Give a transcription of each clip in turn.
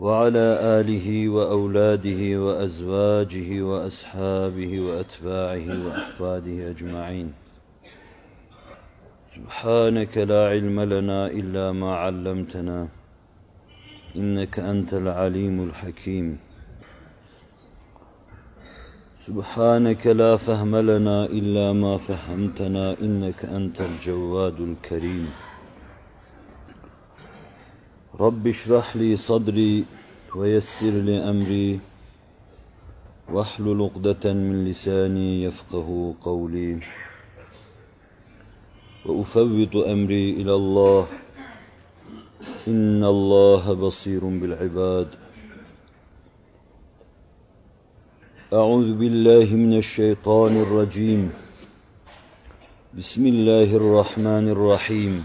وعلى آله وأولاده وأزواجه وأصحابه وأتباعه وأحفاده أجمعين. سبحانك لا علم لنا إلا ما علمتنا إنك أنت العليم الحكيم. سبحانك لا فهم لنا إلا ما فهمتنا إنك أنت الجواد الكريم. رب اشرح لي صدري ويسر لي أمري واحلل عقدة من لساني يفقه قولي وأفوض أمري إلى الله إن الله بصير بالعباد أعوذ بالله من الشيطان الرجيم بسم الله الرحمن الرحيم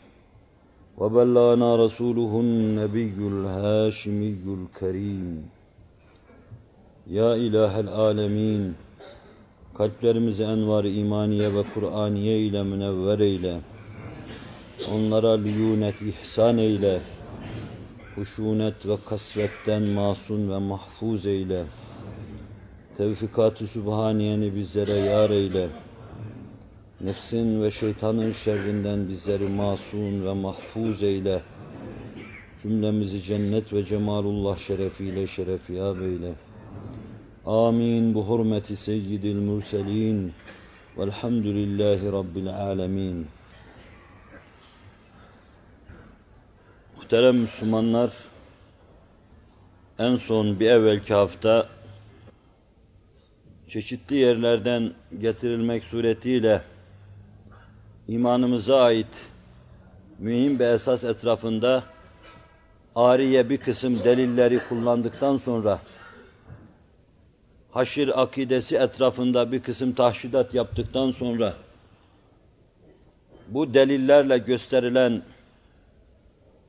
وبلغنا رسوله النبي الهاشمي الكريم Ya İlahel Alemin, kalplerimizi envar imaniye ve Kur'aniye ile münevver eyle. Onlara liyunet ihsan eyle. Huşunet ve kasvetten masum ve mahfuz eyle. Tevfikat-ı Sübhaniyeni bizlere yar eyle. Nefsin ve şeytanın şerrinden bizleri masum ve mahfuz eyle. Cümlemizi cennet ve cemalullah şerefiyle şerefiyab eyle. Amin bu hurmeti seyyidil murselin. Velhamdülillahi Rabbil alemin. Muhterem Müslümanlar, en son bir evvelki hafta çeşitli yerlerden getirilmek suretiyle imanımıza ait mühim bir esas etrafında ariye bir kısım delilleri kullandıktan sonra haşir akidesi etrafında bir kısım tahşidat yaptıktan sonra bu delillerle gösterilen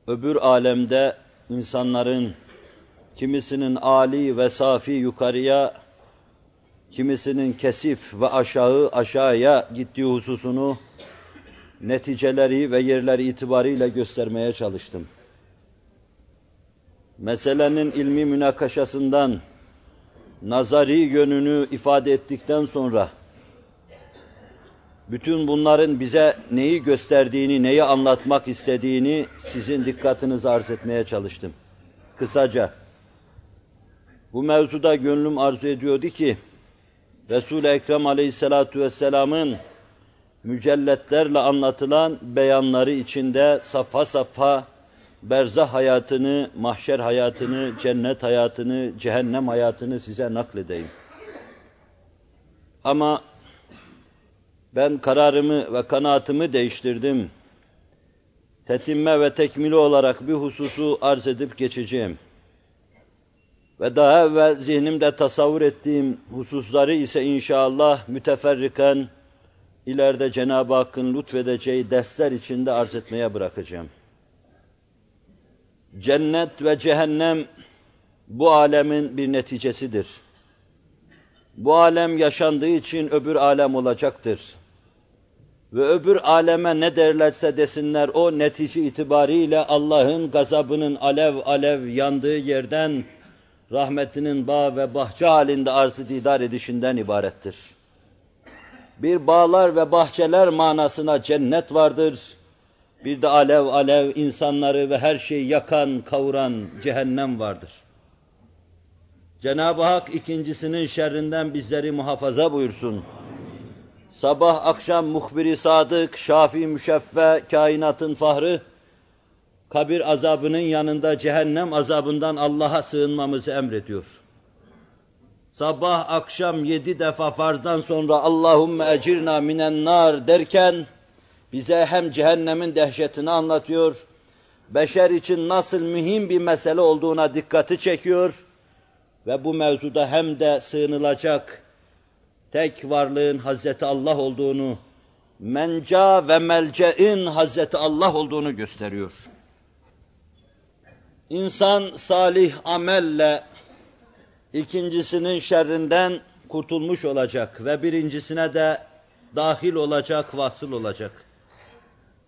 öbür alemde insanların kimisinin âli ve safi yukarıya, kimisinin kesif ve aşağı aşağıya gittiği hususunu neticeleri ve yerleri itibariyle göstermeye çalıştım. Meselenin ilmi münakaşasından nazari yönünü ifade ettikten sonra bütün bunların bize neyi gösterdiğini, neyi anlatmak istediğini sizin dikkatinizi arz etmeye çalıştım. Kısaca bu mevzuda gönlüm arzu ediyordu ki Resul-i Ekrem Aleyhisselatü Vesselam'ın mücelletlerle anlatılan beyanları içinde safa safa berzah hayatını, mahşer hayatını, cennet hayatını, cehennem hayatını size nakledeyim. Ama ben kararımı ve kanaatımı değiştirdim. Tetimme ve tekmili olarak bir hususu arz edip geçeceğim. Ve daha evvel zihnimde tasavvur ettiğim hususları ise inşallah müteferriken ileride Cenab-ı Hakk'ın lütfedeceği dersler içinde arz etmeye bırakacağım. Cennet ve cehennem bu alemin bir neticesidir. Bu alem yaşandığı için öbür alem olacaktır. Ve öbür aleme ne derlerse desinler o netice itibariyle Allah'ın gazabının alev alev yandığı yerden rahmetinin bağ ve bahçe halinde arzı didar edişinden ibarettir. Bir bağlar ve bahçeler manasına cennet vardır. Bir de alev alev insanları ve her şeyi yakan, kavuran cehennem vardır. Cenab-ı Hak ikincisinin şerrinden bizleri muhafaza buyursun. sabah akşam muhbiri sadık, şafi müşeffe, kainatın fahrı, kabir azabının yanında cehennem azabından Allah'a sığınmamızı emrediyor. Sabah akşam yedi defa farzdan sonra Allahümme ecirna minen nar derken bize hem cehennemin dehşetini anlatıyor, beşer için nasıl mühim bir mesele olduğuna dikkati çekiyor ve bu mevzuda hem de sığınılacak tek varlığın Hazreti Allah olduğunu, menca ve melce'in Hazreti Allah olduğunu gösteriyor. İnsan salih amelle ikincisinin şerrinden kurtulmuş olacak ve birincisine de dahil olacak, vasıl olacak.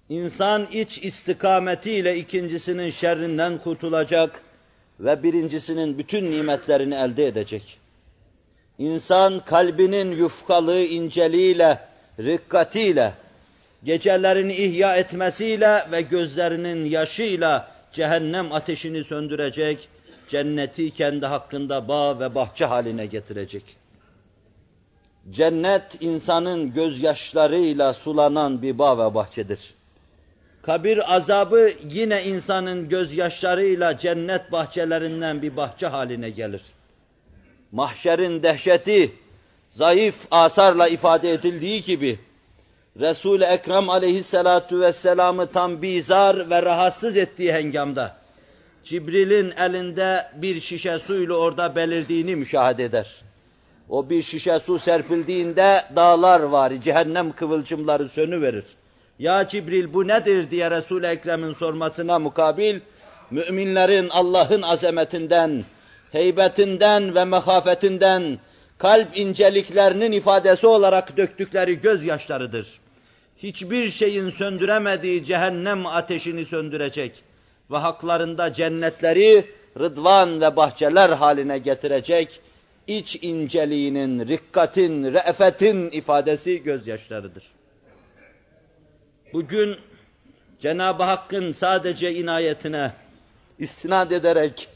İnsan iç istikametiyle ikincisinin şerrinden kurtulacak ve birincisinin bütün nimetlerini elde edecek. İnsan kalbinin yufkalığı inceliğiyle, rikkatiyle, gecelerini ihya etmesiyle ve gözlerinin yaşıyla cehennem ateşini söndürecek, cenneti kendi hakkında bağ ve bahçe haline getirecek. Cennet insanın gözyaşlarıyla sulanan bir bağ ve bahçedir. Kabir azabı yine insanın gözyaşlarıyla cennet bahçelerinden bir bahçe haline gelir. Mahşerin dehşeti zayıf asarla ifade edildiği gibi Resul-i Ekrem aleyhissalatu vesselam'ı tam bizar ve rahatsız ettiği hengamda Cibril'in elinde bir şişe suyla orada belirdiğini müşahede eder. O bir şişe su serpildiğinde dağlar var, cehennem kıvılcımları sönüverir. Ya Cibril bu nedir diye Resul-i Ekrem'in sormasına mukabil, müminlerin Allah'ın azametinden, heybetinden ve mehafetinden, kalp inceliklerinin ifadesi olarak döktükleri gözyaşlarıdır. Hiçbir şeyin söndüremediği cehennem ateşini söndürecek ve haklarında cennetleri rıdvan ve bahçeler haline getirecek iç inceliğinin, rikkatin, re'fetin ifadesi gözyaşlarıdır. Bugün Cenab-ı Hakk'ın sadece inayetine istinad ederek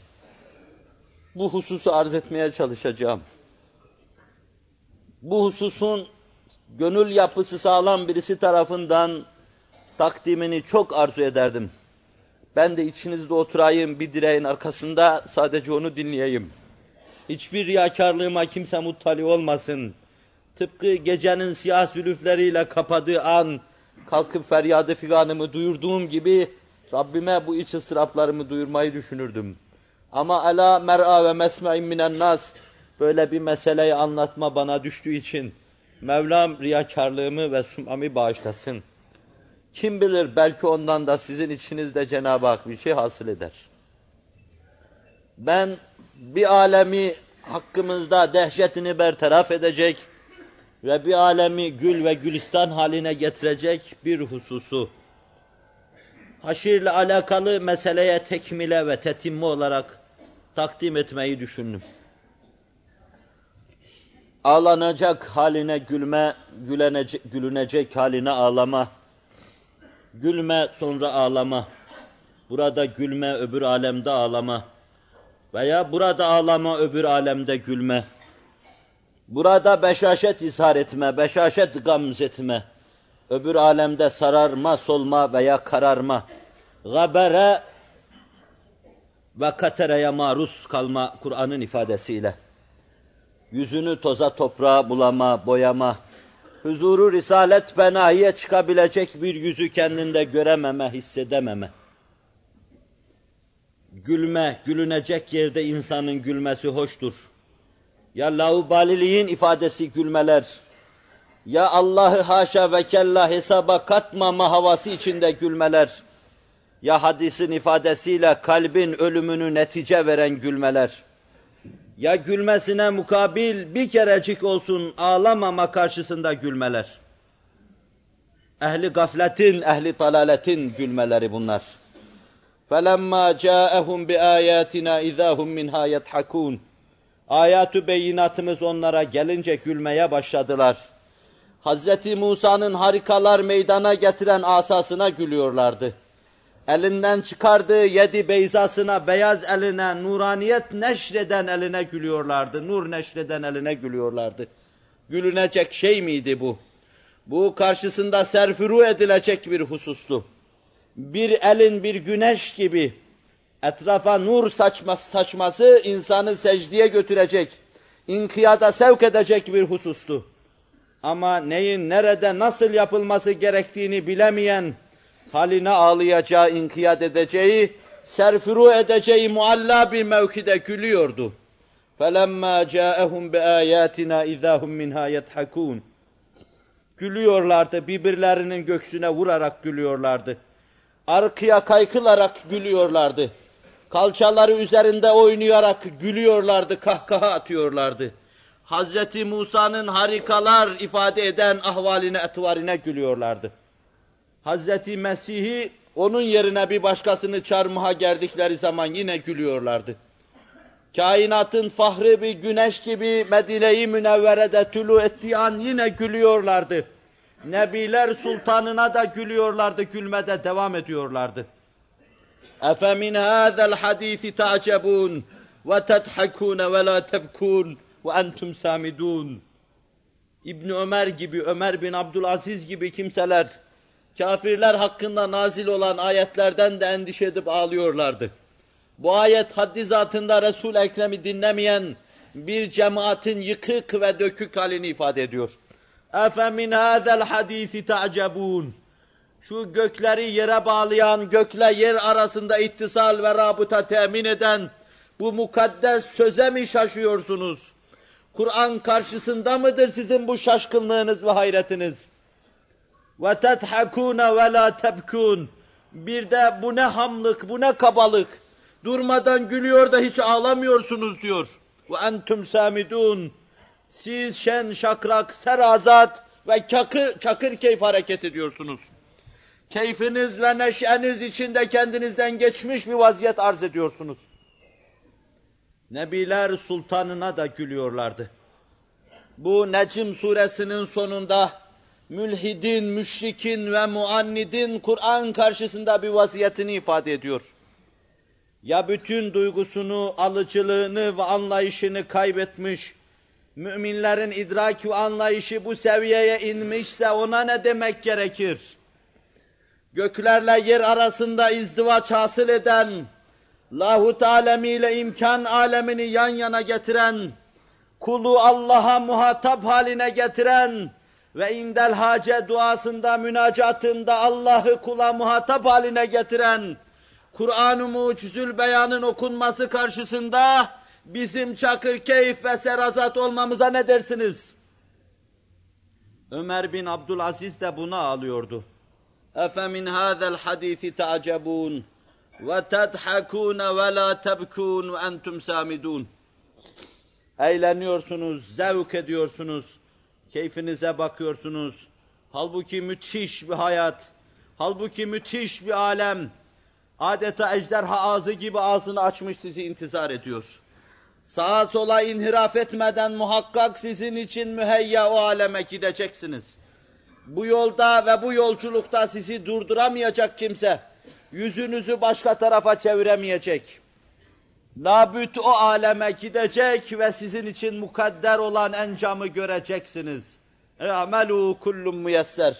bu hususu arz etmeye çalışacağım. Bu hususun gönül yapısı sağlam birisi tarafından takdimini çok arzu ederdim. Ben de içinizde oturayım bir direğin arkasında sadece onu dinleyeyim. Hiçbir riyakarlığıma kimse muttali olmasın. Tıpkı gecenin siyah zülüfleriyle kapadığı an kalkıp feryadı figanımı duyurduğum gibi Rabbime bu iç ıstıraplarımı duyurmayı düşünürdüm. Ama ala mer'a ve mesme'in minen nas böyle bir meseleyi anlatma bana düştüğü için Mevlam riyakarlığımı ve sum'amı bağışlasın. Kim bilir belki ondan da sizin içinizde Cenab-ı Hak bir şey hasıl eder. Ben bir alemi hakkımızda dehşetini bertaraf edecek ve bir alemi gül ve gülistan haline getirecek bir hususu, haşirle alakalı meseleye tekmile ve tetimme olarak takdim etmeyi düşündüm. Ağlanacak haline gülme, gülenecek, gülünecek haline ağlama, gülme sonra ağlama, burada gülme öbür alemde ağlama. Veya burada ağlama öbür alemde gülme, burada beşaşet izhar etme, beşaşet gamz etme, öbür alemde sararma, solma veya kararma, gabere ve katereye maruz kalma Kur'an'ın ifadesiyle. Yüzünü toza toprağa bulama, boyama, huzuru risalet benahiye çıkabilecek bir yüzü kendinde görememe, hissedememe. Gülme, gülünecek yerde insanın gülmesi hoştur. Ya laubaliliğin ifadesi gülmeler, ya Allah'ı haşa ve kella hesaba katmama havası içinde gülmeler, ya hadisin ifadesiyle kalbin ölümünü netice veren gülmeler, ya gülmesine mukabil bir kerecik olsun ağlamama karşısında gülmeler. Ehli gafletin, ehli talaletin gülmeleri bunlar. فَلَمَّا جَاءَهُمْ بِآيَاتِنَا اِذَا هُمْ مِنْهَا يَضْحَكُونَ Ayatü beyinatımız onlara gelince gülmeye başladılar. Hazreti Musa'nın harikalar meydana getiren asasına gülüyorlardı elinden çıkardığı yedi beyzasına, beyaz eline, nuraniyet neşreden eline gülüyorlardı. Nur neşreden eline gülüyorlardı. Gülünecek şey miydi bu? Bu karşısında serfuru edilecek bir husustu. Bir elin bir güneş gibi etrafa nur saçması, saçması insanı secdeye götürecek, inkiyada sevk edecek bir husustu. Ama neyin nerede nasıl yapılması gerektiğini bilemeyen, haline ağlayacağı, inkiyat edeceği, serfuru edeceği mualla bir mevkide gülüyordu. فَلَمَّا جَاءَهُمْ بِآيَاتِنَا اِذَا هُمْ مِنْهَا يَضْحَكُونَ Gülüyorlardı, birbirlerinin göksüne vurarak gülüyorlardı. Arkaya kaykılarak gülüyorlardı. Kalçaları üzerinde oynayarak gülüyorlardı, kahkaha atıyorlardı. Hazreti Musa'nın harikalar ifade eden ahvaline, etvarine gülüyorlardı. Hazreti Mesih'i onun yerine bir başkasını çarmıha gerdikleri zaman yine gülüyorlardı. Kainatın fahri bir güneş gibi Medine-i Münevvere'de tülü ettiği an yine gülüyorlardı. Nebiler sultanına da gülüyorlardı, gülmede devam ediyorlardı. اَفَمِنْ هَذَا الْحَد۪يثِ تَعْجَبُونَ وَتَضْحَكُونَ وَلَا تَبْكُونَ وَاَنْتُمْ سَامِدُونَ İbn Ömer gibi, Ömer bin Abdülaziz gibi kimseler, kafirler hakkında nazil olan ayetlerden de endişe edip ağlıyorlardı. Bu ayet haddi zatında Resul-i Ekrem'i dinlemeyen bir cemaatin yıkık ve dökük halini ifade ediyor. اَفَمِنْ هَذَا الْحَد۪يثِ تَعْجَبُونَ Şu gökleri yere bağlayan, gökle yer arasında ittisal ve rabıta temin eden bu mukaddes söze mi şaşıyorsunuz? Kur'an karşısında mıdır sizin bu şaşkınlığınız ve hayretiniz? ve tethakune ve la tebkun. Bir de bu ne hamlık, bu ne kabalık. Durmadan gülüyor da hiç ağlamıyorsunuz diyor. Ve entum samidun. Siz şen şakrak, serazat ve çakır, çakır keyif hareket ediyorsunuz. Keyfiniz ve neşeniz içinde kendinizden geçmiş bir vaziyet arz ediyorsunuz. Nebiler sultanına da gülüyorlardı. Bu Necim suresinin sonunda mülhidin, müşrikin ve muannidin Kur'an karşısında bir vaziyetini ifade ediyor. Ya bütün duygusunu, alıcılığını ve anlayışını kaybetmiş, müminlerin idrak ve anlayışı bu seviyeye inmişse ona ne demek gerekir? Göklerle yer arasında izdivaç hasıl eden, lahut alemiyle imkan alemini yan yana getiren, kulu Allah'a muhatap haline getiren ve indel hace duasında, münacatında Allah'ı kula muhatap haline getiren, Kur'an-ı Mucizül Beyan'ın okunması karşısında bizim çakır keyif ve serazat olmamıza ne dersiniz? Ömer bin Abdülaziz de buna ağlıyordu. اَفَمِنْ هَذَا الْحَد۪يثِ تَعْجَبُونَ وَتَضْحَكُونَ وَلَا تَبْكُونَ وَاَنْتُمْ سَامِدُونَ Eğleniyorsunuz, zevk ediyorsunuz, keyfinize bakıyorsunuz. Halbuki müthiş bir hayat, halbuki müthiş bir alem, adeta ejderha ağzı gibi ağzını açmış sizi intizar ediyor. Sağa sola inhiraf etmeden muhakkak sizin için müheyya o aleme gideceksiniz. Bu yolda ve bu yolculukta sizi durduramayacak kimse, yüzünüzü başka tarafa çeviremeyecek. Labüt o aleme gidecek ve sizin için mukadder olan encamı göreceksiniz. E, Amelu kullum müyesser.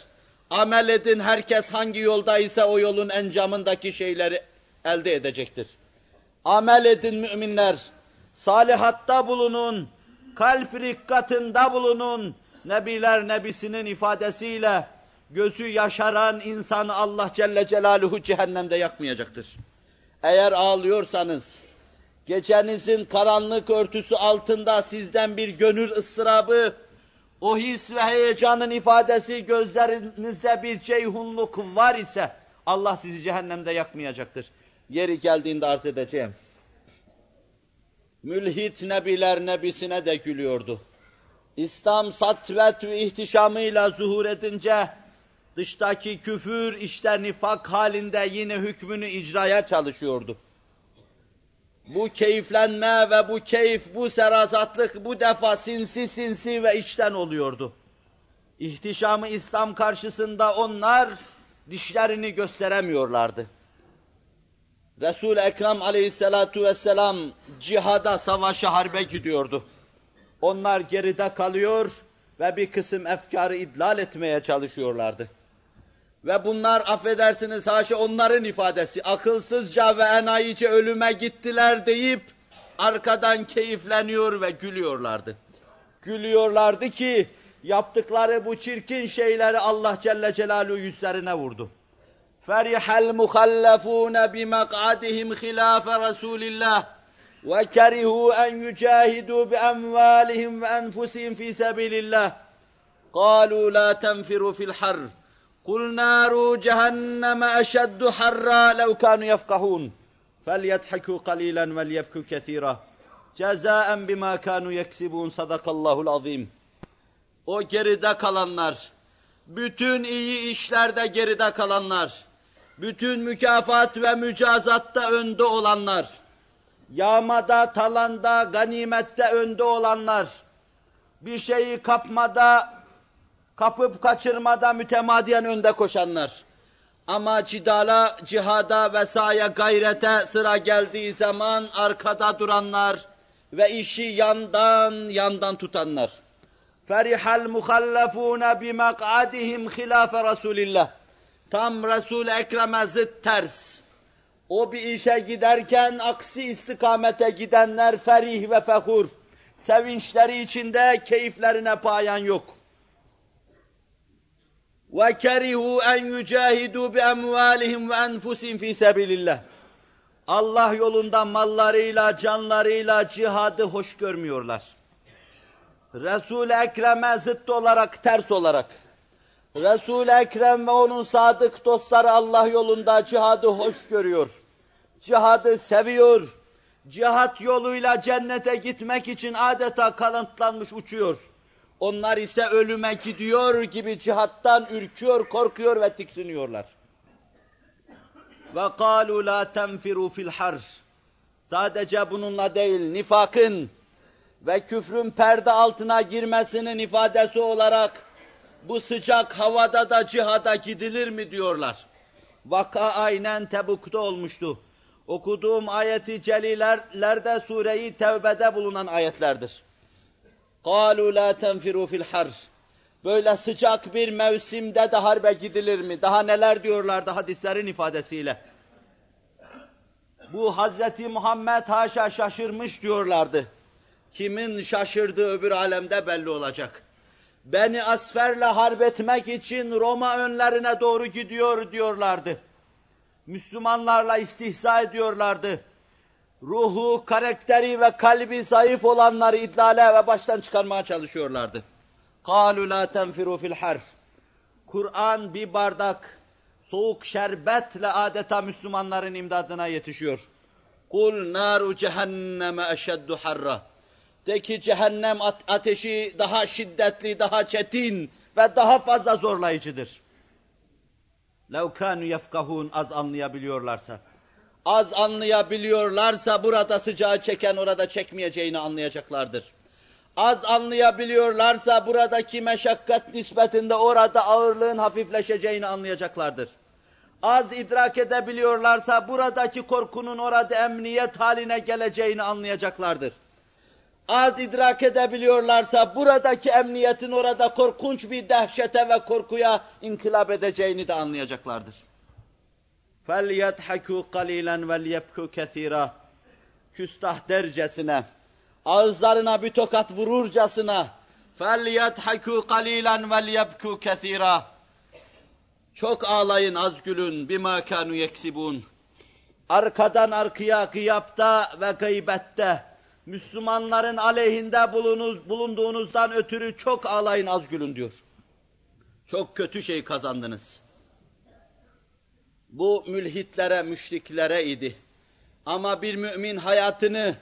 Amel edin herkes hangi yolda ise o yolun encamındaki şeyleri elde edecektir. Amel edin müminler. Salihatta bulunun. Kalp rikkatında bulunun. Nebiler nebisinin ifadesiyle gözü yaşaran insan Allah Celle Celaluhu cehennemde yakmayacaktır. Eğer ağlıyorsanız, gecenizin karanlık örtüsü altında sizden bir gönül ıstırabı, o his ve heyecanın ifadesi gözlerinizde bir ceyhunluk var ise Allah sizi cehennemde yakmayacaktır. Yeri geldiğinde arz edeceğim. Mülhit nebiler nebisine de gülüyordu. İslam satvet ve ihtişamıyla zuhur edince dıştaki küfür işte nifak halinde yine hükmünü icraya çalışıyordu. Bu keyiflenme ve bu keyif, bu serazatlık bu defa sinsi sinsi ve içten oluyordu. İhtişamı İslam karşısında onlar dişlerini gösteremiyorlardı. Resul-i Ekrem aleyhissalatu vesselam cihada, savaşa, harbe gidiyordu. Onlar geride kalıyor ve bir kısım efkarı idlal etmeye çalışıyorlardı. Ve bunlar affedersiniz haşa onların ifadesi akılsızca ve enayice ölüme gittiler deyip arkadan keyifleniyor ve gülüyorlardı. Gülüyorlardı ki yaptıkları bu çirkin şeyleri Allah Celle Celaluhu yüzlerine vurdu. فرح المخلفون بمقعدهم خلاف رسول الله وكرهوا أن يجاهدوا بأموالهم وأنفسهم في سبيل الله قالوا لا تنفروا في الحر قل نار جهنم أشد حرا لو كانوا يفقهون فليضحكوا قليلا وليبكوا كثيرا جزاء بما كانوا يكسبون صدق الله العظيم O geride kalanlar, bütün iyi işlerde geride kalanlar, bütün mükafat ve mücazatta önde olanlar, yağmada, talanda, ganimette önde olanlar, bir şeyi kapmada, kapıp kaçırmada mütemadiyen önde koşanlar. Ama cidala, cihada ve sahaya gayrete sıra geldiği zaman arkada duranlar ve işi yandan yandan tutanlar. Ferihal muhallafuna bi mak'adihim hilafe Resulillah. Tam Resul-i Ekrem'e zıt ters. O bir işe giderken aksi istikamete gidenler ferih ve fehur. Sevinçleri içinde keyiflerine payan yok. وَكَرِهُوا اَنْ يُجَاهِدُوا بِاَمْوَالِهِمْ وَاَنْفُسِهِمْ ف۪ي سَبِيلِ اللّٰهِ Allah yolunda mallarıyla, canlarıyla cihadı hoş görmüyorlar. Resul-i Ekrem'e zıt olarak, ters olarak, Resul-i Ekrem ve onun sadık dostları Allah yolunda cihadı hoş görüyor. Cihadı seviyor. Cihat yoluyla cennete gitmek için adeta kanıtlanmış uçuyor. Onlar ise ölüme gidiyor gibi cihattan ürküyor, korkuyor ve tiksiniyorlar. Ve kalu la tenfiru fil har. Sadece bununla değil, nifakın ve küfrün perde altına girmesinin ifadesi olarak bu sıcak havada da cihada gidilir mi diyorlar. Vaka aynen Tebuk'ta olmuştu. Okuduğum ayeti celilerde sureyi Tevbe'de bulunan ayetlerdir. قَالُوا لَا تَنْفِرُوا fil har. Böyle sıcak bir mevsimde de harbe gidilir mi? Daha neler diyorlardı hadislerin ifadesiyle. Bu Hazreti Muhammed haşa şaşırmış diyorlardı. Kimin şaşırdığı öbür alemde belli olacak. Beni Asfer'le harp etmek için Roma önlerine doğru gidiyor diyorlardı. Müslümanlarla istihza ediyorlardı. Ruhu, karakteri ve kalbi zayıf olanları idlale ve baştan çıkarmaya çalışıyorlardı. قَالُوا لَا تَنْفِرُوا fil har. Kur'an bir bardak soğuk şerbetle adeta Müslümanların imdadına yetişiyor. قُلْ نَارُ cehenneme eşeddu harra. De ki cehennem ateşi daha şiddetli, daha çetin ve daha fazla zorlayıcıdır. لَوْ كَانُوا يَفْقَهُونَ Az anlayabiliyorlarsa. Az anlayabiliyorlarsa burada sıcağı çeken orada çekmeyeceğini anlayacaklardır. Az anlayabiliyorlarsa buradaki meşakkat nispetinde orada ağırlığın hafifleşeceğini anlayacaklardır. Az idrak edebiliyorlarsa buradaki korkunun orada emniyet haline geleceğini anlayacaklardır az idrak edebiliyorlarsa buradaki emniyetin orada korkunç bir dehşete ve korkuya inkılap edeceğini de anlayacaklardır. فَلْيَضْحَكُوا قَلِيلًا وَلْيَبْكُوا كَثِيرًا Küstah dercesine, ağızlarına bir tokat vururcasına فَلْيَضْحَكُوا قَلِيلًا وَلْيَبْكُوا كَثِيرًا Çok ağlayın, az gülün, bima kanu yeksibun. Arkadan arkaya gıyapta ve gıybette, Müslümanların aleyhinde bulunuz, bulunduğunuzdan ötürü çok ağlayın az gülün diyor. Çok kötü şey kazandınız. Bu mülhitlere, müşriklere idi. Ama bir mümin hayatını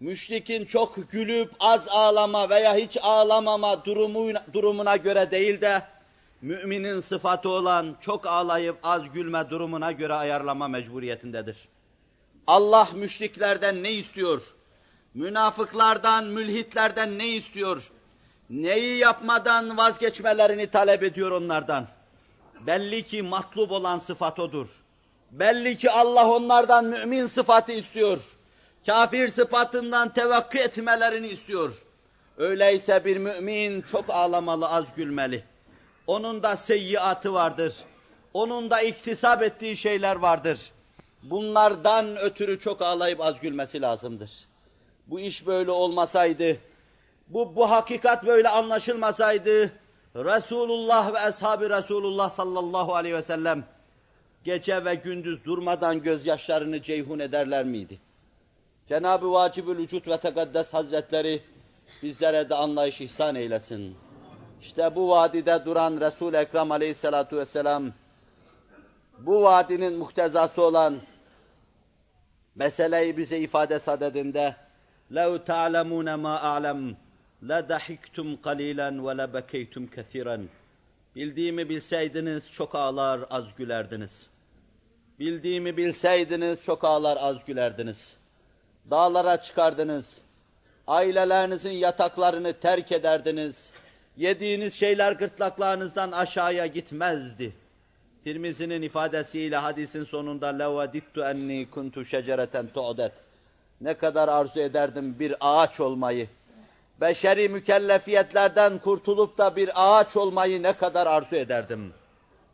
müşrikin çok gülüp az ağlama veya hiç ağlamama durumuna, durumuna göre değil de müminin sıfatı olan çok ağlayıp az gülme durumuna göre ayarlama mecburiyetindedir. Allah müşriklerden ne istiyor? münafıklardan, mülhitlerden ne istiyor? Neyi yapmadan vazgeçmelerini talep ediyor onlardan? Belli ki matlub olan sıfat odur. Belli ki Allah onlardan mümin sıfatı istiyor. Kafir sıfatından tevakkı etmelerini istiyor. Öyleyse bir mümin çok ağlamalı, az gülmeli. Onun da seyyiatı vardır. Onun da iktisap ettiği şeyler vardır. Bunlardan ötürü çok ağlayıp az gülmesi lazımdır. Bu iş böyle olmasaydı, bu, bu hakikat böyle anlaşılmasaydı, Resulullah ve Ashab-ı Resulullah sallallahu aleyhi ve sellem gece ve gündüz durmadan gözyaşlarını ceyhun ederler miydi? Cenab-ı Vacib-ül Vücut ve Tekaddes Hazretleri bizlere de anlayış ihsan eylesin. İşte bu vadide duran Resul-i Ekrem aleyhissalatu vesselam, bu vadinin muhtezası olan meseleyi bize ifade sadedinde لَوْ تَعْلَمُونَ مَا أَعْلَمُ لَدَحِكْتُمْ قَلِيلًا وَلَبَكَيْتُمْ كَثِيرًا Bildiğimi bilseydiniz çok ağlar az gülerdiniz. Bildiğimi bilseydiniz çok ağlar az gülerdiniz. Dağlara çıkardınız. Ailelerinizin yataklarını terk ederdiniz. Yediğiniz şeyler gırtlaklarınızdan aşağıya gitmezdi. Tirmizi'nin ifadesiyle hadisin sonunda لَوَدِدْتُ اَنِّي كُنْتُ شَجَرَةً تُعْدَتْ Ne kadar arzu ederdim bir ağaç olmayı. Beşeri mükellefiyetlerden kurtulup da bir ağaç olmayı ne kadar arzu ederdim.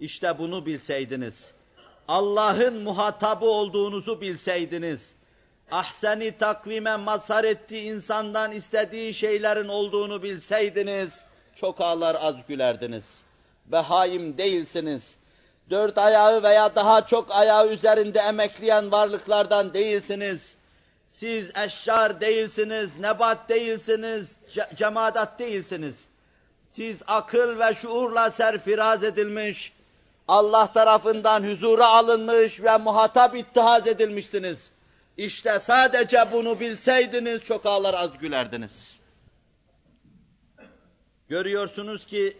İşte bunu bilseydiniz. Allah'ın muhatabı olduğunuzu bilseydiniz. Ahseni takvime mazhar ettiği insandan istediği şeylerin olduğunu bilseydiniz. Çok ağlar az gülerdiniz. Behaim değilsiniz dört ayağı veya daha çok ayağı üzerinde emekleyen varlıklardan değilsiniz. Siz eşyar değilsiniz, nebat değilsiniz, ce cemaat değilsiniz. Siz akıl ve şuurla serfiraz edilmiş, Allah tarafından huzura alınmış ve muhatap ittihaz edilmişsiniz. İşte sadece bunu bilseydiniz çok ağlar az gülerdiniz. Görüyorsunuz ki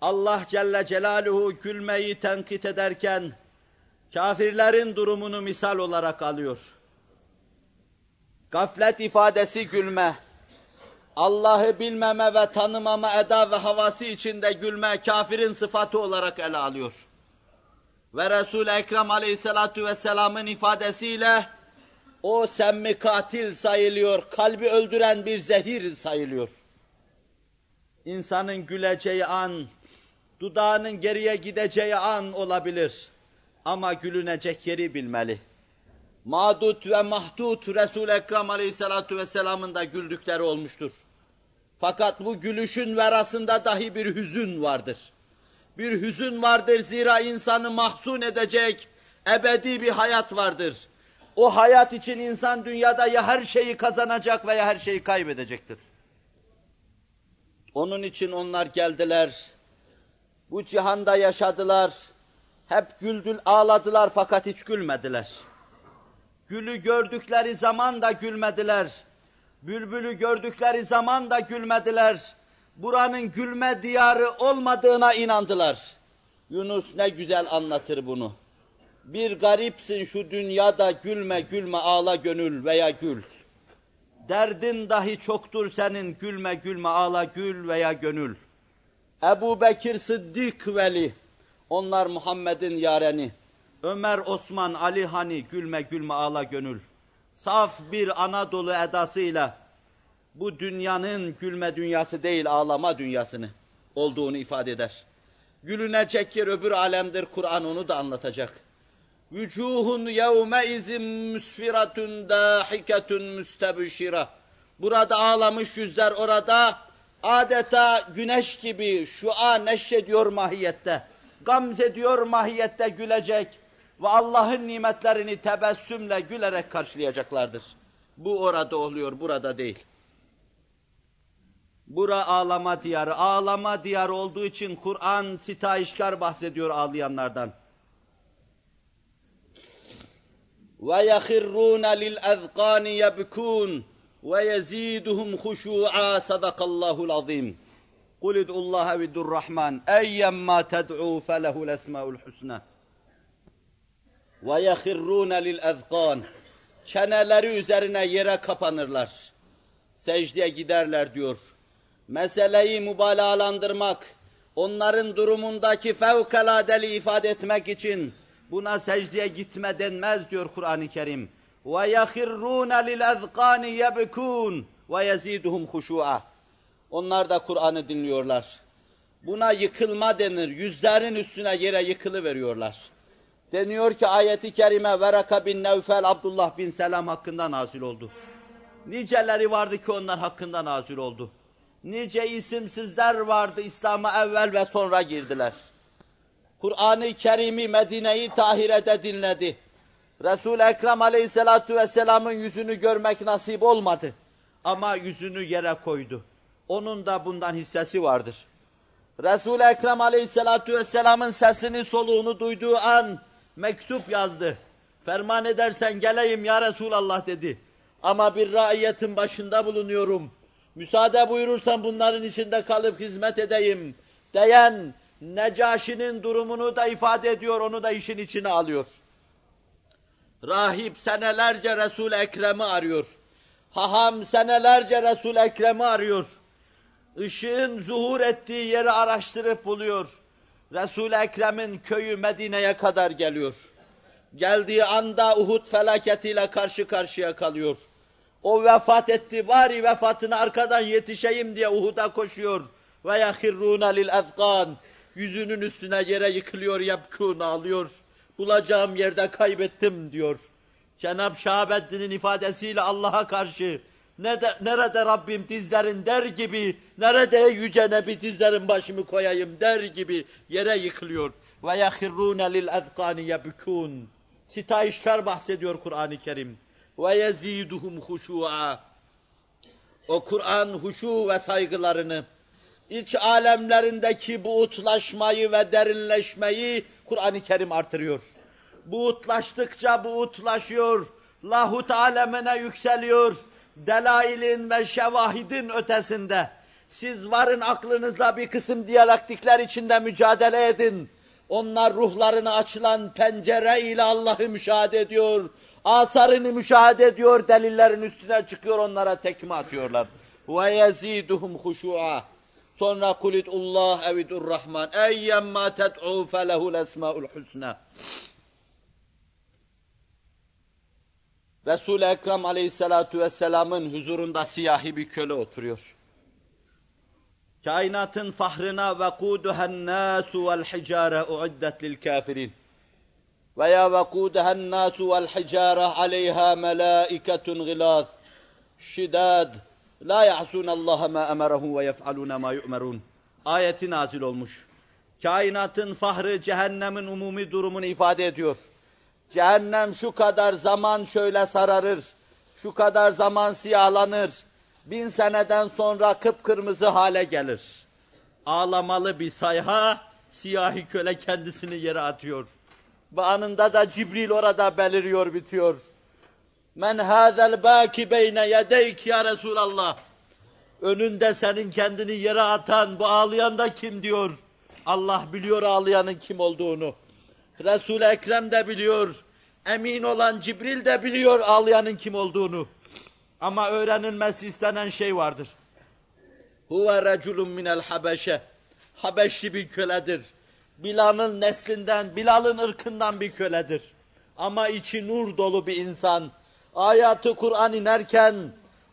Allah Celle Celaluhu gülmeyi tenkit ederken kafirlerin durumunu misal olarak alıyor. Gaflet ifadesi gülme, Allah'ı bilmeme ve tanımama eda ve havası içinde gülme kafirin sıfatı olarak ele alıyor. Ve Resul-i Ekrem aleyhissalatu vesselamın ifadesiyle o semmi katil sayılıyor, kalbi öldüren bir zehir sayılıyor. İnsanın güleceği an, dudağının geriye gideceği an olabilir. Ama gülünecek yeri bilmeli. Madut ve mahdut Resul-i Ekrem aleyhissalatu vesselamın da güldükleri olmuştur. Fakat bu gülüşün verasında dahi bir hüzün vardır. Bir hüzün vardır zira insanı mahzun edecek ebedi bir hayat vardır. O hayat için insan dünyada ya her şeyi kazanacak veya her şeyi kaybedecektir. Onun için onlar geldiler, bu cihanda yaşadılar. Hep güldül ağladılar fakat hiç gülmediler. Gülü gördükleri zaman da gülmediler. Bülbülü gördükleri zaman da gülmediler. Buranın gülme diyarı olmadığına inandılar. Yunus ne güzel anlatır bunu. Bir garipsin şu dünyada gülme gülme ağla gönül veya gül. Derdin dahi çoktur senin gülme gülme ağla gül veya gönül. Ebu Bekir Sıddık Veli, onlar Muhammed'in yareni. Ömer, Osman, Ali Hani, gülme gülme ağla gönül. Saf bir Anadolu edasıyla bu dünyanın gülme dünyası değil ağlama dünyasını olduğunu ifade eder. Gülünecek yer öbür alemdir, Kur'an onu da anlatacak. Vücuhun yevme izim müsfiratun dâhiketun müstebşira. Burada ağlamış yüzler orada adeta güneş gibi şu an neşrediyor mahiyette, gamze diyor mahiyette gülecek ve Allah'ın nimetlerini tebessümle gülerek karşılayacaklardır. Bu orada oluyor, burada değil. Bura ağlama diyarı. Ağlama diyarı olduğu için Kur'an sitayişkar bahsediyor ağlayanlardan. Ve yahirrun lil azqan yebkun ويزيدهم خشوعا صدق الله العظيم قل ادعوا الله ودوا الرحمن أيما تدعوا فله الأسماء الحسنى وَيَخِرُّونَ لِلْاَذْقَانِ Çeneleri üzerine yere kapanırlar. Secdeye giderler diyor. Meseleyi mübalağalandırmak, onların durumundaki fevkaladeli ifade etmek için buna secdeye gitme denmez diyor Kur'an-ı Kerim. وَيَخِرُّونَ لِلْاَذْقَانِ يَبْكُونَ وَيَزِيدُهُمْ خُشُوعًا Onlar da Kur'an'ı dinliyorlar. Buna yıkılma denir. Yüzlerin üstüne yere yıkılı veriyorlar. Deniyor ki ayeti kerime Veraka bin Nevfel Abdullah bin Selam hakkında nazil oldu. Niceleri vardı ki onlar hakkında nazil oldu. Nice isimsizler vardı İslam'a evvel ve sonra girdiler. Kur'an-ı Kerim'i Medine'yi Tahire'de dinledi. Resul-i Ekrem aleyhissalatu vesselamın yüzünü görmek nasip olmadı. Ama yüzünü yere koydu. Onun da bundan hissesi vardır. Resul-i Ekrem aleyhissalatu vesselamın sesini soluğunu duyduğu an mektup yazdı. Ferman edersen geleyim ya Resulallah dedi. Ama bir raiyetin başında bulunuyorum. Müsaade buyurursan bunların içinde kalıp hizmet edeyim diyen Necaşi'nin durumunu da ifade ediyor, onu da işin içine alıyor. Rahip senelerce Resul-i Ekrem'i arıyor. Haham senelerce Resul-i Ekrem'i arıyor. Işığın zuhur ettiği yeri araştırıp buluyor. Resul-i Ekrem'in köyü Medine'ye kadar geliyor. Geldiği anda Uhud felaketiyle karşı karşıya kalıyor. O vefat etti, bari vefatına arkadan yetişeyim diye Uhud'a koşuyor. Ve yahirrûne lil ezgân. Yüzünün üstüne yere yıkılıyor, yapkûn ağlıyor. Bulacağım yerde kaybettim diyor. Cenab-ı ifadesiyle Allah'a karşı nerede, nerede Rabbim dizlerin der gibi, nerede yüce Nebi dizlerin başımı koyayım der gibi yere yıkılıyor. Ve yahirrûne lil ezgâni yebkûn. Sitayişkar bahsediyor Kur'an-ı Kerim. Ve yeziduhum huşu'a. O Kur'an huşu ve saygılarını, iç alemlerindeki buğutlaşmayı ve derinleşmeyi Kur'an-ı Kerim artırıyor. Buğutlaştıkça buğutlaşıyor, lahut alemine yükseliyor, delailin ve şevahidin ötesinde. Siz varın aklınızla bir kısım diyalektikler içinde mücadele edin. Onlar ruhlarına açılan pencere ile Allah'ı müşahede ediyor. Asarını müşahede ediyor, delillerin üstüne çıkıyor, onlara tekme atıyorlar. Ve yeziduhum huşu'a. Sonra kulidullah evidur rahman. Eyyemma ted'u felehul esmaul husna. Resul-i Ekrem aleyhissalatu vesselamın huzurunda siyahi bir köle oturuyor. Kainatın fahrına vekuduhen nasu vel hicare uiddet lil kafirin. Veya vekuduhen nasu vel hicare aleyha melaiketun gilaz. Şidad. La ya'sun Allah ma emerahum ve yef'alun ma yu'merun. Ayeti nazil olmuş. Kainatın fahrı cehennemin umumi durumunu ifade ediyor. Cehennem şu kadar zaman şöyle sararır, şu kadar zaman siyahlanır, bin seneden sonra kıpkırmızı hale gelir. Ağlamalı bir sayha, siyahi köle kendisini yere atıyor. Ve anında da Cibril orada beliriyor, bitiyor. Men hazel baki beyne yedeyk ya Resulallah. Önünde senin kendini yere atan bu ağlayan da kim diyor. Allah biliyor ağlayanın kim olduğunu. Resul-i Ekrem de biliyor. Emin olan Cibril de biliyor ağlayanın kim olduğunu. Ama öğrenilmesi istenen şey vardır. Huve reculun minel habeşe. Habeşli bir köledir. Bilal'ın neslinden, Bilal'ın ırkından bir köledir. Ama içi nur dolu bir insan. Ayatı Kur'an inerken,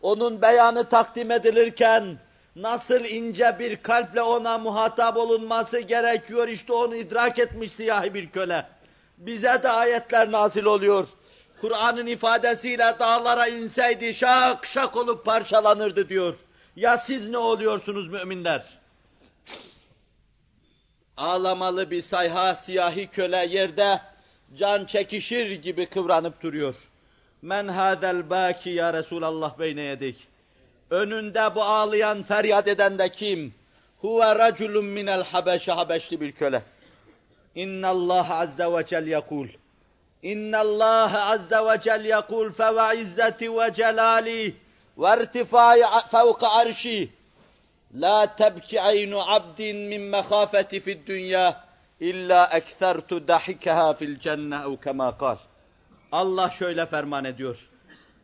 onun beyanı takdim edilirken, nasıl ince bir kalple ona muhatap olunması gerekiyor, işte onu idrak etmiş siyahi bir köle. Bize de ayetler nazil oluyor. Kur'an'ın ifadesiyle dağlara inseydi şak şak olup parçalanırdı diyor. Ya siz ne oluyorsunuz müminler? Ağlamalı bir sayha siyahi köle yerde can çekişir gibi kıvranıp duruyor. Men hadel baki ya Resulallah beyne yedik. Önünde bu ağlayan feryat eden de kim? Huve raculun minel habeşe habeşli bir köle. İnna Allah azze ve cel yakul. İnna Allah azze ve cel yakul fe ve izzeti ve celali ve irtifai fevka arşi. La tebki aynu abdin min mehafeti fid dünya illa eksertu dahikaha fil cenne ev kema kal. Allah şöyle ferman ediyor.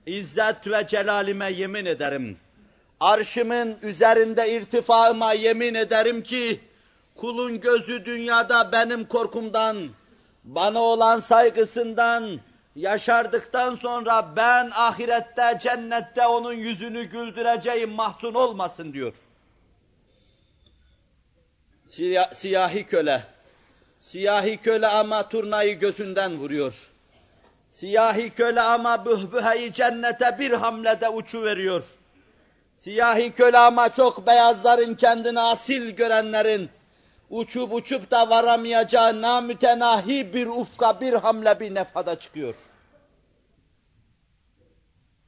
İzzet ve celalime yemin ederim. Arşımın üzerinde irtifaıma yemin ederim ki kulun gözü dünyada benim korkumdan, bana olan saygısından, yaşardıktan sonra ben ahirette, cennette onun yüzünü güldüreceğim mahtun olmasın diyor. Siya- siyahi köle. Siyahi köle ama turnayı gözünden vuruyor. Siyahi köle ama bühbüheyi cennete bir hamlede uçu veriyor. Siyahi köle ama çok beyazların kendini asil görenlerin uçup uçup da varamayacağı namütenahi bir ufka bir hamle bir nefhada çıkıyor.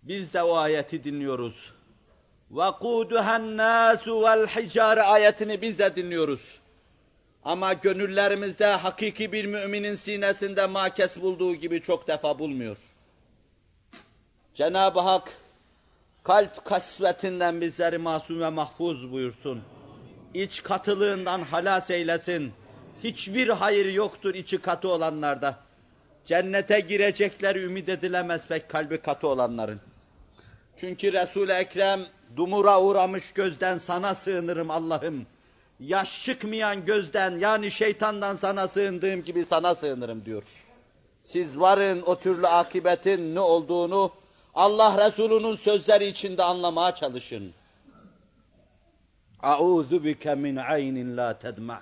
Biz de o ayeti dinliyoruz. وَقُودُهَا النَّاسُ وَالْحِجَارِ ayetini biz de dinliyoruz. Ama gönüllerimizde hakiki bir müminin sinesinde makes bulduğu gibi çok defa bulmuyor. Cenab-ı Hak kalp kasvetinden bizleri masum ve mahfuz buyursun. İç katılığından halas eylesin. Hiçbir hayır yoktur içi katı olanlarda. Cennete girecekleri ümit edilemez pek kalbi katı olanların. Çünkü Resul-i Ekrem dumura uğramış gözden sana sığınırım Allah'ım. Yaş çıkmayan gözden yani şeytandan sana sığındığım gibi sana sığınırım diyor. Siz varın o türlü akibetin ne olduğunu Allah Resulü'nün sözleri içinde anlamaya çalışın. A'udhu bike min aynin la tedmah.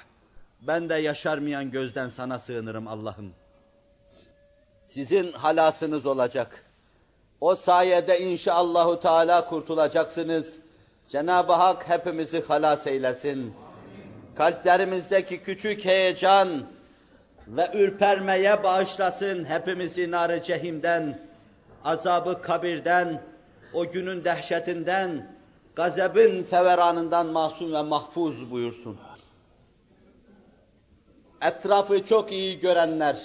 Ben de yaşarmayan gözden sana sığınırım Allah'ım. Sizin halasınız olacak. O sayede inşallahü teala kurtulacaksınız. Cenab-ı Hak hepimizi halas eylesin. Kalplerimizdeki küçük heyecan ve ürpermeye bağışlasın hepimizi nar cehimden, azabı kabirden, o günün dehşetinden, gazabın feveranından masum ve mahfuz buyursun. Etrafı çok iyi görenler,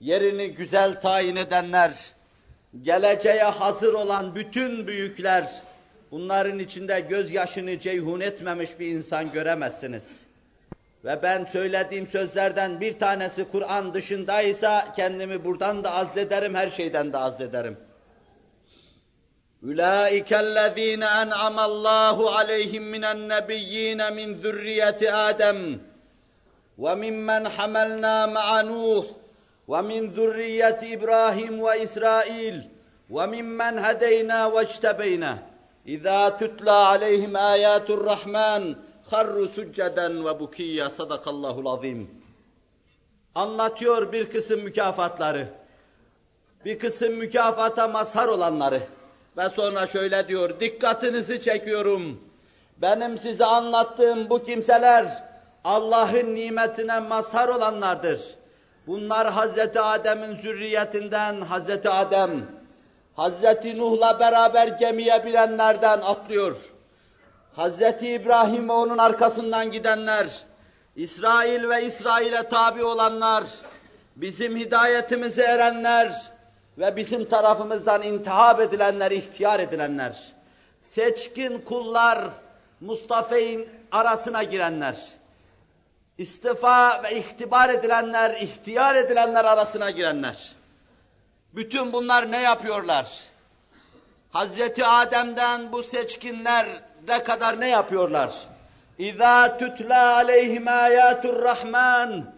yerini güzel tayin edenler, geleceğe hazır olan bütün büyükler, bunların içinde gözyaşını ceyhun etmemiş bir insan göremezsiniz Ve ben söylediğim sözlerden bir tanesi Kur'an dışındaysa kendimi buradan da azzederim, her şeyden de azzederim. أولئك الذين أنعم الله عليهم من النبيين من ذرية آدم وممن حملنا مع نوح ومن ذرية إبراهيم وإسرائيل وممن هدينا واجتبينا إذا تتلى عليهم آيات الرحمن harru succeden ve bukiyya sadakallahul azim. Anlatıyor bir kısım mükafatları, bir kısım mükafata mazhar olanları ve sonra şöyle diyor, dikkatinizi çekiyorum. Benim size anlattığım bu kimseler Allah'ın nimetine mazhar olanlardır. Bunlar Hazreti Adem'in zürriyetinden Hazreti Adem, Hazreti Nuh'la beraber gemiye bilenlerden atlıyor. Hazreti İbrahim ve onun arkasından gidenler, İsrail ve İsrail'e tabi olanlar, bizim hidayetimize erenler ve bizim tarafımızdan intihab edilenler, ihtiyar edilenler, seçkin kullar, Mustafa'nın arasına girenler, istifa ve ihtibar edilenler, ihtiyar edilenler arasına girenler. Bütün bunlar ne yapıyorlar? Hazreti Adem'den bu seçkinler ne kadar ne yapıyorlar? İza tutla aleyhim ayatur rahman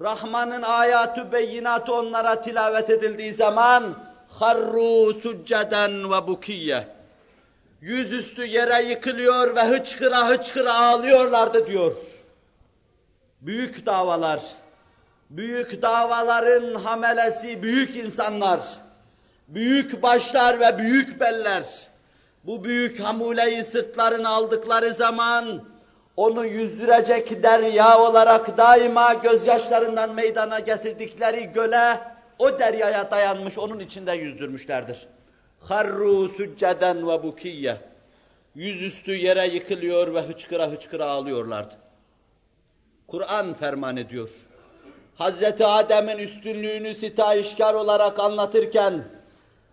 Rahman'ın ayatü beyinatı onlara tilavet edildiği zaman harru succeden ve bukiyye yüzüstü yere yıkılıyor ve hıçkıra hıçkıra ağlıyorlardı diyor. Büyük davalar, büyük davaların hamelesi büyük insanlar, büyük başlar ve büyük beller, bu büyük hamuleyi sırtlarına aldıkları zaman, onu yüzdürecek derya olarak daima gözyaşlarından meydana getirdikleri göle, o deryaya dayanmış, onun içinde yüzdürmüşlerdir. Harru sücceden ve bukiyye. Yüzüstü yere yıkılıyor ve hıçkıra hıçkıra ağlıyorlardı. Kur'an ferman ediyor. Hazreti Adem'in üstünlüğünü sitayişkar olarak anlatırken,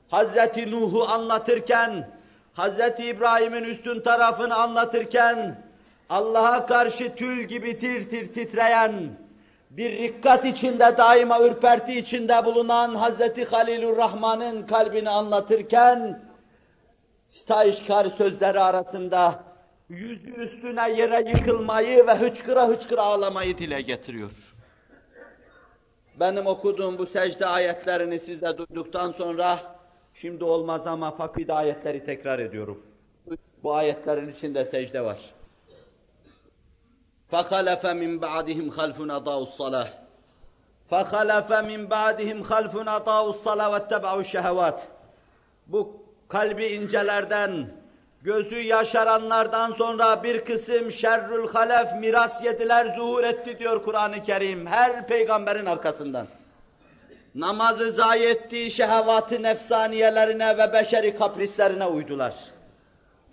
Hazreti Nuh'u anlatırken, Hazreti İbrahim'in üstün tarafını anlatırken, Allah'a karşı tül gibi tir tir titreyen, bir rikkat içinde daima ürperti içinde bulunan Hazreti Halilur Rahman'ın kalbini anlatırken, sitayişkar sözleri arasında yüzü üstüne yere yıkılmayı ve hıçkıra hıçkıra ağlamayı dile getiriyor. Benim okuduğum bu secde ayetlerini siz de duyduktan sonra, şimdi olmaz ama fakir ayetleri tekrar ediyorum. Bu ayetlerin içinde secde var. فَخَلَفَ مِنْ بَعْدِهِمْ خَلْفٌ أَضَاعُوا الصَّلَاةَ فَخَلَفَ مِنْ بَعْدِهِمْ خَلْفٌ أَضَاعُوا الصَّلَاةَ وَاتَّبَعُوا الشَّهَوَاتِ Bu kalbi incelerden, gözü yaşaranlardan sonra bir kısım şerrül halef miras yediler zuhur etti diyor Kur'an-ı Kerim her peygamberin arkasından. Namazı zayi ettiği şehevat-ı nefsaniyelerine ve beşeri kaprislerine uydular.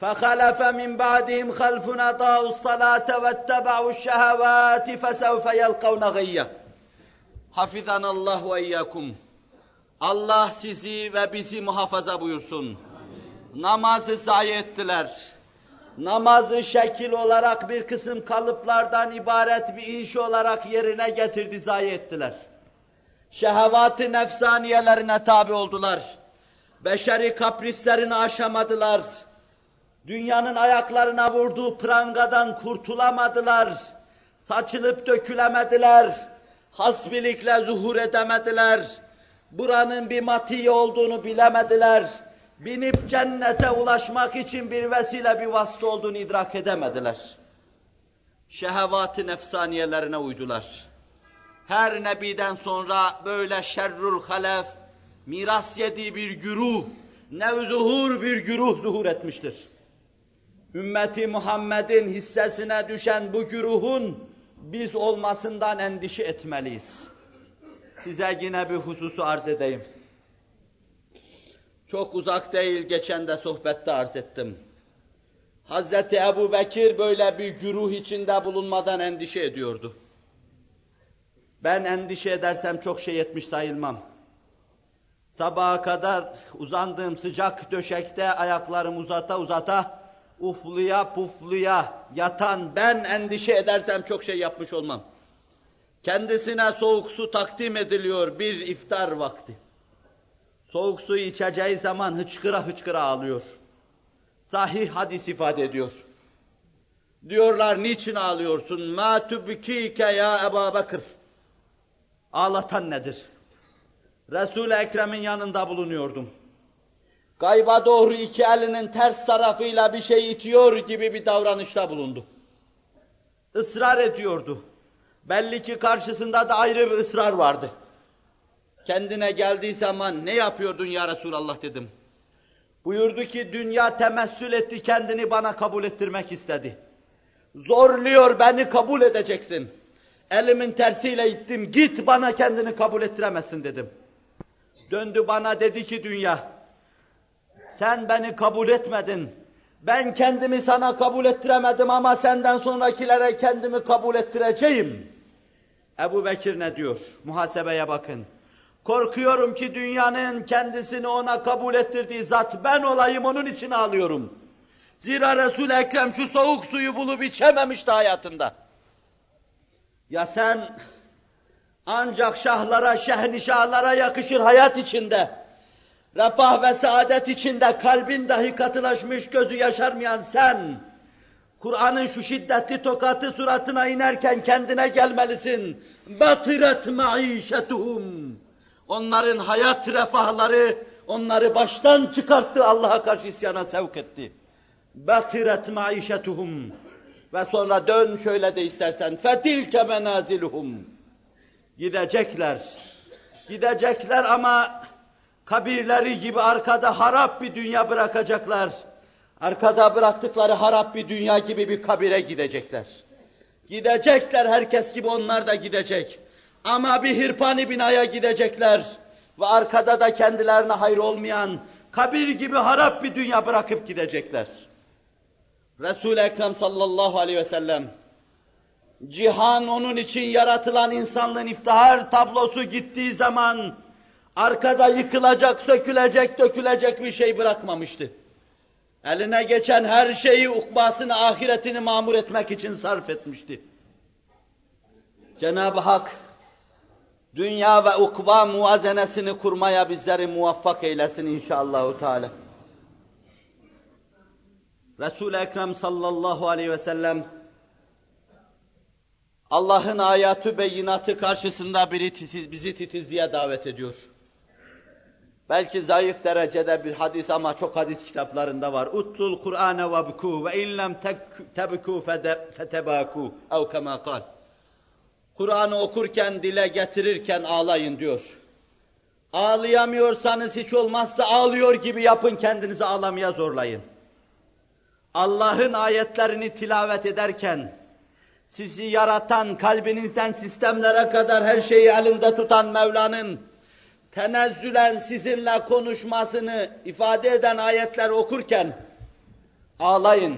فَخَلَفَ مِنْ بَعْدِهِمْ خَلْفٌ أَضَاعُوا الصَّلَاةَ وَاتَّبَعُوا الشَّهَوَاتِ فَسَوْفَ يَلْقَوْنَ غَيَّةً حَفِظَنَا اللّٰهُ وَاِيَّاكُمْ Allah sizi ve bizi muhafaza buyursun. Namazı zayi ettiler. Namazı şekil olarak bir kısım kalıplardan ibaret bir iş olarak yerine getirdi, zayi ettiler. Şehevat-ı nefsaniyelerine tabi oldular. Beşeri kaprislerini aşamadılar. Dünyanın ayaklarına vurduğu prangadan kurtulamadılar. Saçılıp dökülemediler. Hasbilikle zuhur edemediler. Buranın bir matiye olduğunu bilemediler. Binip cennete ulaşmak için bir vesile bir vasıta olduğunu idrak edemediler. Şehevat-ı nefsaniyelerine uydular. Her nebiden sonra böyle şerrül halef, miras yediği bir güruh, nevzuhur bir güruh zuhur etmiştir. Ümmeti Muhammed'in hissesine düşen bu güruhun biz olmasından endişe etmeliyiz. Size yine bir hususu arz edeyim. Çok uzak değil, geçen de sohbette arz ettim. Hazreti Ebu Bekir böyle bir güruh içinde bulunmadan endişe ediyordu. Ben endişe edersem çok şey etmiş sayılmam. Sabaha kadar uzandığım sıcak döşekte ayaklarımı uzata uzata, ufluya pufluya yatan ben endişe edersem çok şey yapmış olmam. Kendisine soğuk su takdim ediliyor bir iftar vakti. Soğuk suyu içeceği zaman hıçkıra hıçkıra ağlıyor. Sahih hadis ifade ediyor. Diyorlar niçin ağlıyorsun? Ma tubkike ya Ebu Bekir. Ağlatan nedir? Resul-i Ekrem'in yanında bulunuyordum. Gayba doğru iki elinin ters tarafıyla bir şey itiyor gibi bir davranışta bulundu. Israr ediyordu. Belli ki karşısında da ayrı bir ısrar vardı. Kendine geldiği zaman ne yapıyordun ya Resulallah dedim. Buyurdu ki dünya temessül etti kendini bana kabul ettirmek istedi. Zorluyor beni kabul edeceksin. Elimin tersiyle ittim git bana kendini kabul ettiremezsin dedim. Döndü bana dedi ki dünya sen beni kabul etmedin. Ben kendimi sana kabul ettiremedim ama senden sonrakilere kendimi kabul ettireceğim. Ebu Bekir ne diyor? Muhasebeye bakın. Korkuyorum ki dünyanın kendisini ona kabul ettirdiği zat ben olayım onun için ağlıyorum. Zira Resul-i Ekrem şu soğuk suyu bulup içememişti hayatında. Ya sen ancak şahlara, şehnişahlara yakışır hayat içinde, refah ve saadet içinde kalbin dahi katılaşmış gözü yaşarmayan sen, Kur'an'ın şu şiddetli tokatı suratına inerken kendine gelmelisin. Batıret maişetuhum. Onların hayat refahları onları baştan çıkarttı, Allah'a karşı isyana sevk etti. Batiret maişetuhum. Ve sonra dön şöyle de istersen. Fetilke menaziluhum. Gidecekler. Gidecekler ama kabirleri gibi arkada harap bir dünya bırakacaklar. Arkada bıraktıkları harap bir dünya gibi bir kabire gidecekler. Gidecekler herkes gibi onlar da gidecek. Ama bir hirpani binaya gidecekler. Ve arkada da kendilerine hayır olmayan, kabir gibi harap bir dünya bırakıp gidecekler. Resul-i Ekrem sallallahu aleyhi ve sellem, cihan onun için yaratılan insanlığın iftihar tablosu gittiği zaman, arkada yıkılacak, sökülecek, dökülecek bir şey bırakmamıştı. Eline geçen her şeyi ukbasını, ahiretini mamur etmek için sarf etmişti. Cenab-ı Hak, dünya ve ukba muazenesini kurmaya bizleri muvaffak eylesin inşallah. Teala. Resul-i Ekrem sallallahu aleyhi ve sellem Allah'ın ayatı beyinatı karşısında biri titiz, bizi titizliğe davet ediyor. Belki zayıf derecede bir hadis ama çok hadis kitaplarında var. Utlul Kur'ane ve bku ve in lem tebku fetebaku ev kema kal. Kur'an'ı okurken, dile getirirken ağlayın diyor. Ağlayamıyorsanız hiç olmazsa ağlıyor gibi yapın, kendinizi ağlamaya zorlayın. Allah'ın ayetlerini tilavet ederken, sizi yaratan, kalbinizden sistemlere kadar her şeyi elinde tutan Mevla'nın, tenezzülen sizinle konuşmasını ifade eden ayetler okurken, ağlayın.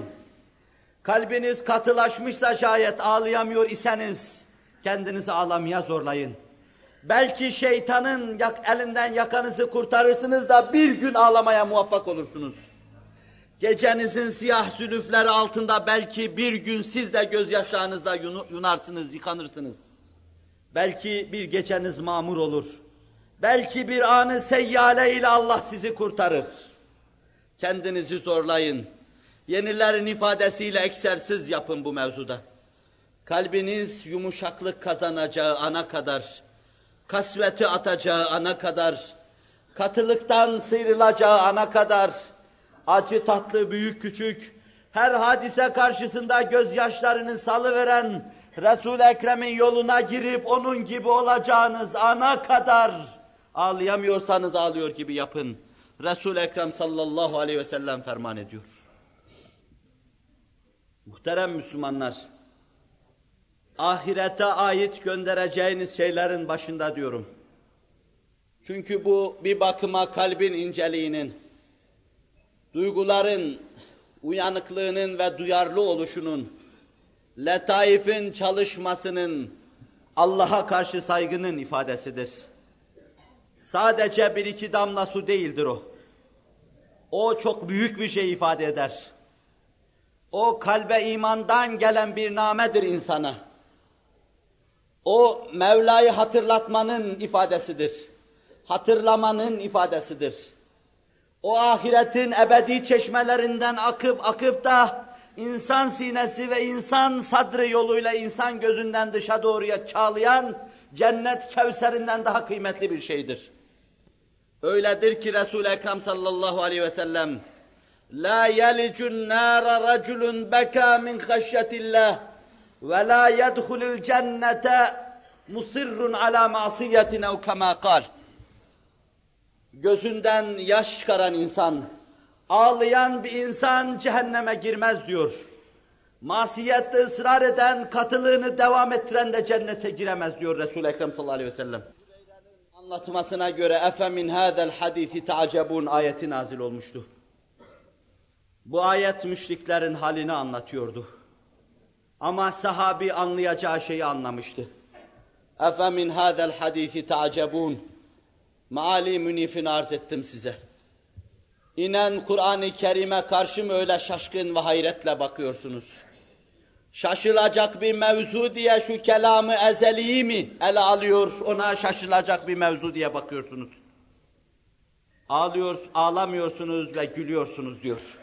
Kalbiniz katılaşmışsa şayet ağlayamıyor iseniz, kendinizi ağlamaya zorlayın. Belki şeytanın elinden yakanızı kurtarırsınız da bir gün ağlamaya muvaffak olursunuz. Gecenizin siyah sülüfleri altında belki bir gün siz de gözyaşlarınızla yunarsınız, yıkanırsınız. Belki bir geceniz mamur olur. Belki bir anı seyyale ile Allah sizi kurtarır. Kendinizi zorlayın. Yenilerin ifadesiyle eksersiz yapın bu mevzuda. Kalbiniz yumuşaklık kazanacağı ana kadar, kasveti atacağı ana kadar, katılıktan sıyrılacağı ana kadar, acı tatlı büyük küçük, her hadise karşısında gözyaşlarını salıveren, Resul-i Ekrem'in yoluna girip onun gibi olacağınız ana kadar ağlayamıyorsanız ağlıyor gibi yapın. Resul-i Ekrem sallallahu aleyhi ve sellem ferman ediyor. Muhterem Müslümanlar, ahirete ait göndereceğiniz şeylerin başında diyorum. Çünkü bu bir bakıma kalbin inceliğinin, duyguların uyanıklığının ve duyarlı oluşunun, letaifin çalışmasının, Allah'a karşı saygının ifadesidir. Sadece bir iki damla su değildir o. O çok büyük bir şey ifade eder. O kalbe imandan gelen bir namedir insana. O Mevla'yı hatırlatmanın ifadesidir. Hatırlamanın ifadesidir. O ahiretin ebedi çeşmelerinden akıp akıp da insan sinesi ve insan sadrı yoluyla insan gözünden dışa doğruya çağlayan cennet kevserinden daha kıymetli bir şeydir. Öyledir ki Resul-i Ekrem sallallahu aleyhi ve sellem La yelicun nara raculun beka min haşyetillah ve la yedhulul cennete musirrun ala masiyetin ev kema kal. Gözünden yaş çıkaran insan, ağlayan bir insan cehenneme girmez diyor. Masiyette ısrar eden, katılığını devam ettiren de cennete giremez diyor Resul-i Ekrem sallallahu aleyhi ve sellem. Anlatmasına göre efe min hadel hadisi ta'cebun ayeti nazil olmuştu. Bu ayet müşriklerin halini anlatıyordu. Ama sahabi anlayacağı şeyi anlamıştı. Efe min hadel hadisi ta'cebun. Maali münifin arz ettim size. İnen Kur'an-ı Kerim'e karşı mı öyle şaşkın ve hayretle bakıyorsunuz? Şaşılacak bir mevzu diye şu kelamı ezeliyi mi ele alıyor, ona şaşılacak bir mevzu diye bakıyorsunuz. Ağlıyor, ağlamıyorsunuz ve gülüyorsunuz diyor.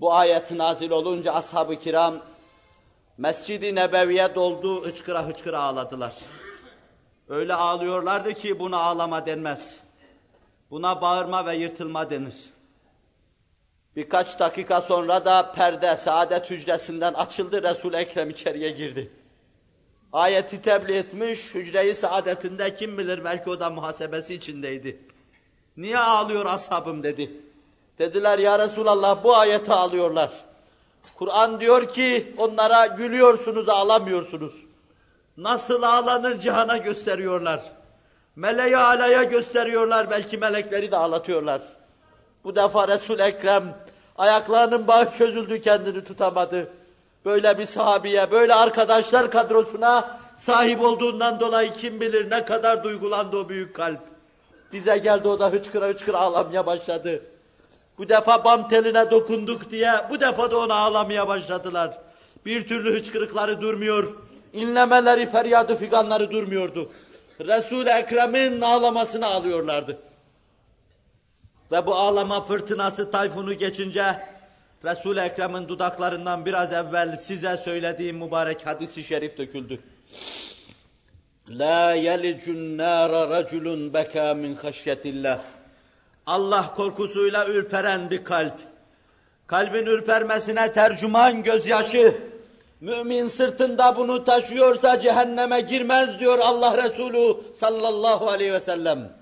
Bu ayet nazil olunca ashab-ı kiram Mescid-i Nebevi'ye doldu, hıçkıra hıçkıra ağladılar. Öyle ağlıyorlardı ki buna ağlama denmez. Buna bağırma ve yırtılma denir. Birkaç dakika sonra da perde saadet hücresinden açıldı, Resul-i Ekrem içeriye girdi. Ayeti tebliğ etmiş, hücreyi saadetinde kim bilir belki o da muhasebesi içindeydi. Niye ağlıyor ashabım dedi. Dediler ya Resulallah bu ayeti ağlıyorlar. Kur'an diyor ki onlara gülüyorsunuz ağlamıyorsunuz. Nasıl ağlanır cihana gösteriyorlar. Meleği alaya gösteriyorlar belki melekleri de ağlatıyorlar. Bu defa resul Ekrem ayaklarının bağı çözüldü kendini tutamadı. Böyle bir sahabiye, böyle arkadaşlar kadrosuna sahip olduğundan dolayı kim bilir ne kadar duygulandı o büyük kalp. Dize geldi o da hıçkıra hıçkıra ağlamaya başladı. Bu defa bam teline dokunduk diye bu defa da ona ağlamaya başladılar. Bir türlü hıçkırıkları durmuyor. İnlemeleri, feryadı figanları durmuyordu. Resul-i Ekrem'in ağlamasını alıyorlardı. Ve bu ağlama fırtınası tayfunu geçince Resul-i Ekrem'in dudaklarından biraz evvel size söylediğim mübarek hadisi şerif döküldü. La yelicun nara raculun beka min haşyetillah Allah korkusuyla ürperen bir kalp. Kalbin ürpermesine tercüman gözyaşı. Mümin sırtında bunu taşıyorsa cehenneme girmez diyor Allah Resulü sallallahu aleyhi ve sellem.